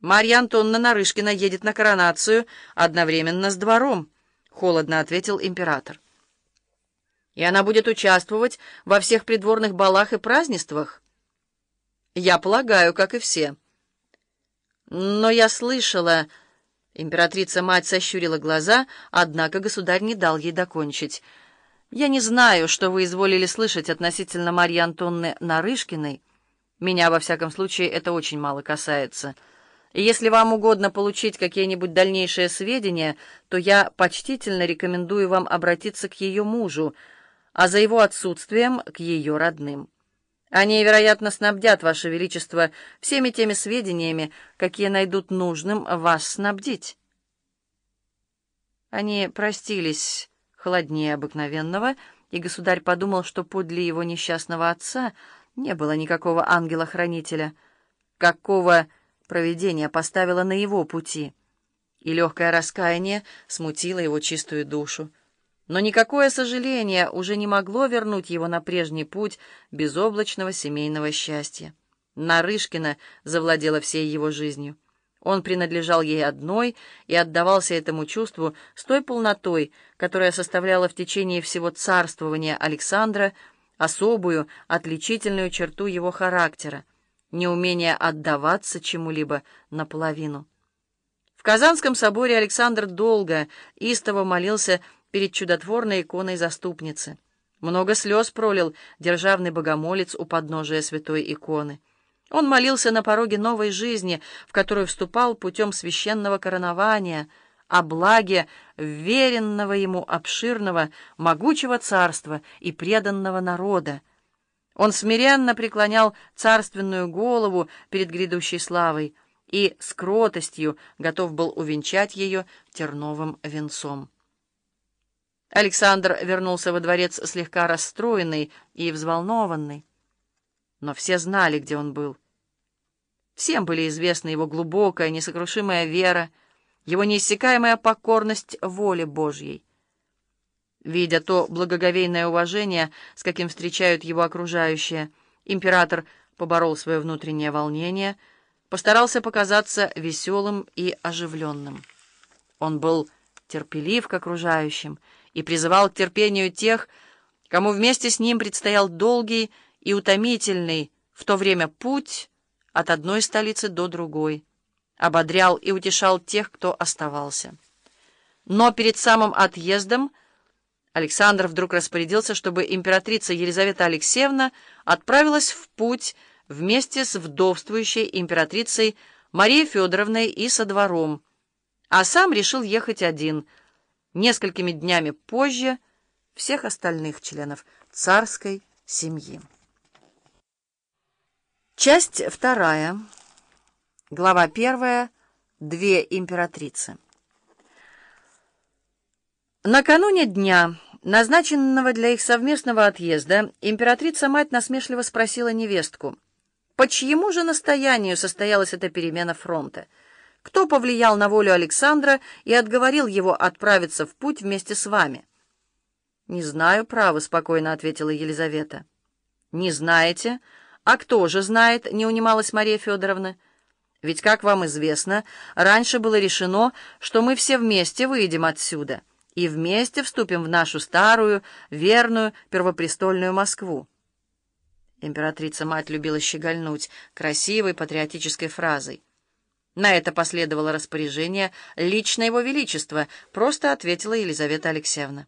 Марья Антонна Нарышкина едет на коронацию одновременно с двором, — холодно ответил император. И она будет участвовать во всех придворных балах и празднествах? Я полагаю, как и все. Но я слышала... Императрица-мать сощурила глаза, однако государь не дал ей докончить. «Я не знаю, что вы изволили слышать относительно Марьи Антонны Нарышкиной. Меня, во всяком случае, это очень мало касается». Если вам угодно получить какие-нибудь дальнейшие сведения, то я почтительно рекомендую вам обратиться к ее мужу, а за его отсутствием — к ее родным. Они, вероятно, снабдят Ваше Величество всеми теми сведениями, какие найдут нужным вас снабдить. Они простились холоднее обыкновенного, и государь подумал, что подле его несчастного отца не было никакого ангела-хранителя, какого провидение поставило на его пути, и легкое раскаяние смутило его чистую душу. Но никакое сожаление уже не могло вернуть его на прежний путь безоблачного семейного счастья. Нарышкина завладела всей его жизнью. Он принадлежал ей одной и отдавался этому чувству с той полнотой, которая составляла в течение всего царствования Александра особую, отличительную черту его характера неумение отдаваться чему-либо наполовину. В Казанском соборе Александр долго, истово молился перед чудотворной иконой заступницы. Много слез пролил державный богомолец у подножия святой иконы. Он молился на пороге новой жизни, в которую вступал путем священного коронования, о благе веренного ему обширного, могучего царства и преданного народа, он смиренно преклонял царственную голову перед грядущей славой и с кротостью готов был увенчать ее терновым венцом. Александр вернулся во дворец слегка расстроенный и взволнованный. Но все знали, где он был. Всем были известны его глубокая, несокрушимая вера, его неиссякаемая покорность воле Божьей. Видя то благоговейное уважение, с каким встречают его окружающие, император поборол свое внутреннее волнение, постарался показаться веселым и оживленным. Он был терпелив к окружающим и призывал к терпению тех, кому вместе с ним предстоял долгий и утомительный в то время путь от одной столицы до другой, ободрял и утешал тех, кто оставался. Но перед самым отъездом Александр вдруг распорядился, чтобы императрица Елизавета Алексеевна отправилась в путь вместе с вдовствующей императрицей Марией Федоровной и со двором, а сам решил ехать один, несколькими днями позже всех остальных членов царской семьи. Часть вторая, глава первая, две императрицы. Накануне дня, назначенного для их совместного отъезда, императрица-мать насмешливо спросила невестку, по чьему же настоянию состоялась эта перемена фронта? Кто повлиял на волю Александра и отговорил его отправиться в путь вместе с вами? «Не знаю, право», — спокойно ответила Елизавета. «Не знаете? А кто же знает?» — не унималась Мария Федоровна. «Ведь, как вам известно, раньше было решено, что мы все вместе выйдем отсюда» и вместе вступим в нашу старую, верную, первопрестольную Москву. Императрица-мать любила щегольнуть красивой патриотической фразой. На это последовало распоряжение «Лично его величество», просто ответила Елизавета Алексеевна.